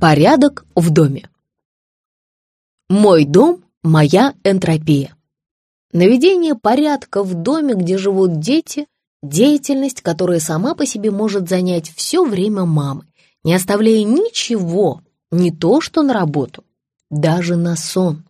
Порядок в доме. Мой дом – моя энтропия. Наведение порядка в доме, где живут дети – деятельность, которая сама по себе может занять все время мамы, не оставляя ничего, не то что на работу, даже на сон.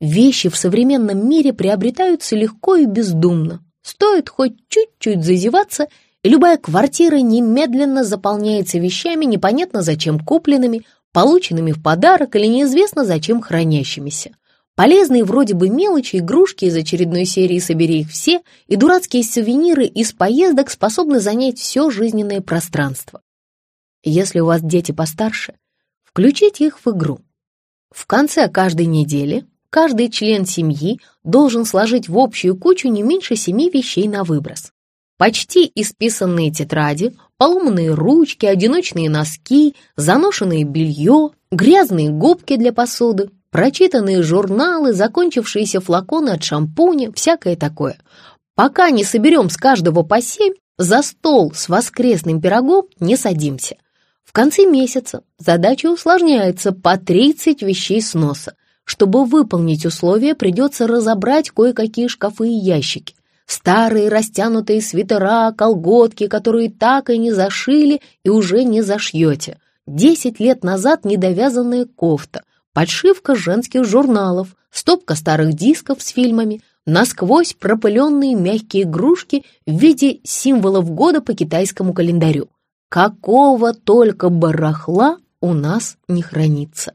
Вещи в современном мире приобретаются легко и бездумно. Стоит хоть чуть-чуть зазеваться – любая квартира немедленно заполняется вещами, непонятно зачем купленными, полученными в подарок или неизвестно зачем хранящимися. Полезные вроде бы мелочи, игрушки из очередной серии «Собери их все» и дурацкие сувениры из поездок способны занять все жизненное пространство. Если у вас дети постарше, включите их в игру. В конце каждой недели каждый член семьи должен сложить в общую кучу не меньше семи вещей на выброс. Почти исписанные тетради, поломанные ручки, одиночные носки, заношенное белье, грязные губки для посуды, прочитанные журналы, закончившиеся флаконы от шампуня, всякое такое. Пока не соберем с каждого по семь, за стол с воскресным пирогом не садимся. В конце месяца задача усложняется по 30 вещей с носа. Чтобы выполнить условия, придется разобрать кое-какие шкафы и ящики. Старые растянутые свитера, колготки, которые так и не зашили и уже не зашьете. Десять лет назад недовязанная кофта, подшивка женских журналов, стопка старых дисков с фильмами, насквозь пропыленные мягкие игрушки в виде символов года по китайскому календарю. Какого только барахла у нас не хранится.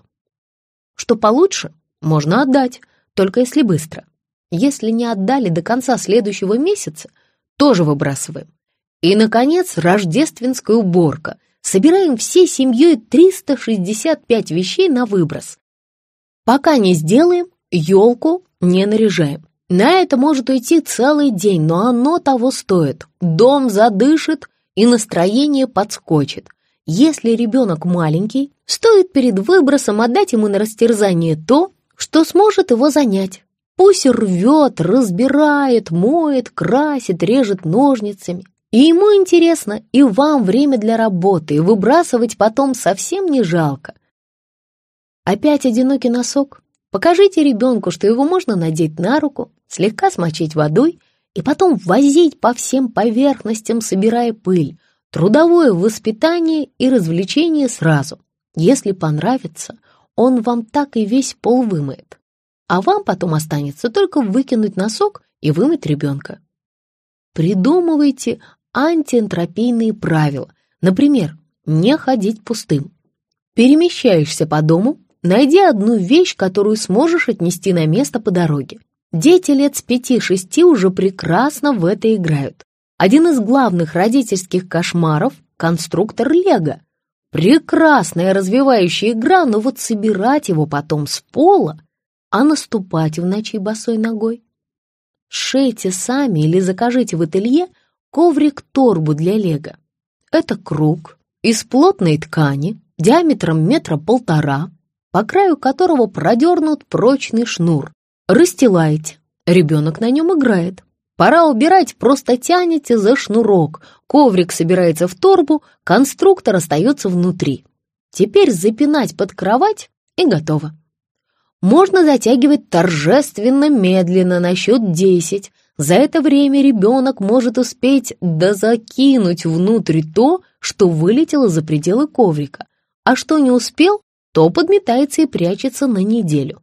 Что получше, можно отдать, только если быстро. Если не отдали до конца следующего месяца, тоже выбрасываем. И, наконец, рождественская уборка. Собираем всей семьей 365 вещей на выброс. Пока не сделаем, елку не наряжаем. На это может уйти целый день, но оно того стоит. Дом задышит и настроение подскочит. Если ребенок маленький, стоит перед выбросом отдать ему на растерзание то, что сможет его занять. Пусть рвет, разбирает, моет, красит, режет ножницами. И ему интересно, и вам время для работы, и выбрасывать потом совсем не жалко. Опять одинокий носок? Покажите ребенку, что его можно надеть на руку, слегка смочить водой и потом возить по всем поверхностям, собирая пыль. Трудовое воспитание и развлечение сразу. Если понравится, он вам так и весь пол вымоет а вам потом останется только выкинуть носок и вымыть ребенка. Придумывайте антиэнтропийные правила. Например, не ходить пустым. Перемещаешься по дому, найди одну вещь, которую сможешь отнести на место по дороге. Дети лет с пяти-шести уже прекрасно в это играют. Один из главных родительских кошмаров – конструктор Лего. Прекрасная развивающая игра, но вот собирать его потом с пола а наступать в ночи босой ногой? Шейте сами или закажите в ателье коврик-торбу для лего. Это круг из плотной ткани диаметром метра полтора, по краю которого продернут прочный шнур. Расстилаете, ребенок на нем играет. Пора убирать, просто тянете за шнурок. Коврик собирается в торбу, конструктор остается внутри. Теперь запинать под кровать и готово можно затягивать торжественно медленно на счет десять. За это время ребенок может успеть дозакинуть внутрь то, что вылетело за пределы коврика, а что не успел, то подметается и прячется на неделю.